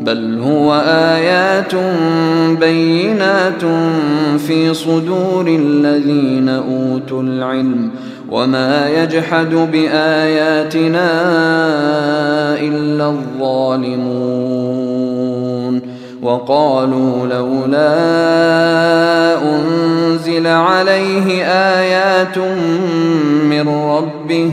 بل هو ايات بينات في صدور الذين اوتوا العلم وما يجحد باياتنا الا الظالمون وقالوا لولا انزل عليه ايات من ربه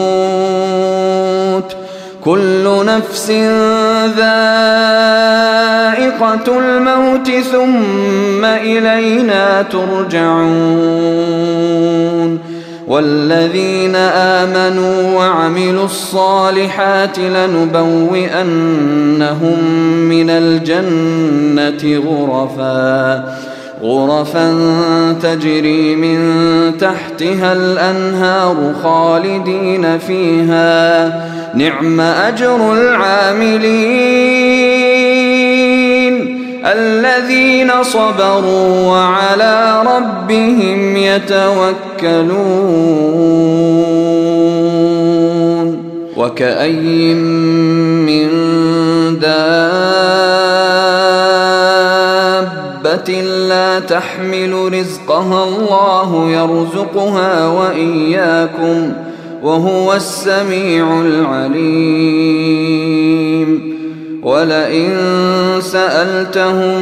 نفس ذائقة الموت ثم إلينا ترجعون والذين آمنوا وعملوا الصالحات لنبوئنهم من الجنة غرفاً غرفا تجري من تحتها الأنهار خالدين فيها. نعم أجر العاملين الذين صبروا وعلى ربهم يتوكلون وكأي من دابة لا تحمل رزقها الله يرزقها وإياكم وهو السميع العليم. ولئن سألتهم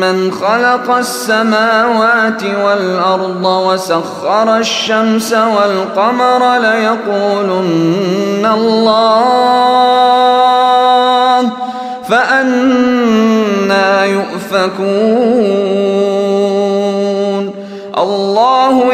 من خلق السماوات والأرض وسخر الشمس والقمر ليقولن الله فأنا يؤفكون. الله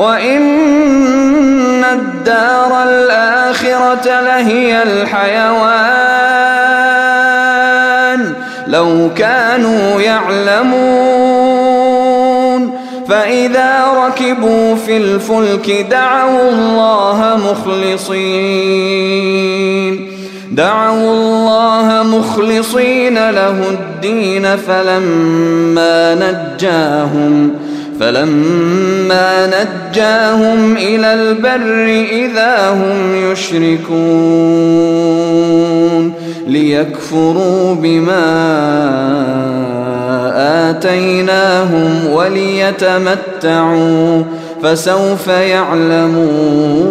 وإن الدار الآخرة لهي الحيوان لو كانوا يعلمون فإذا ركبوا في الفلك دعوا الله مخلصين دعوا الله مخلصين له الدين فلما نجاهم فلما نجاهم إلى البر إذا هم يشركون ليكفروا بما آتيناهم وليتمتعوا فسوف يعلمون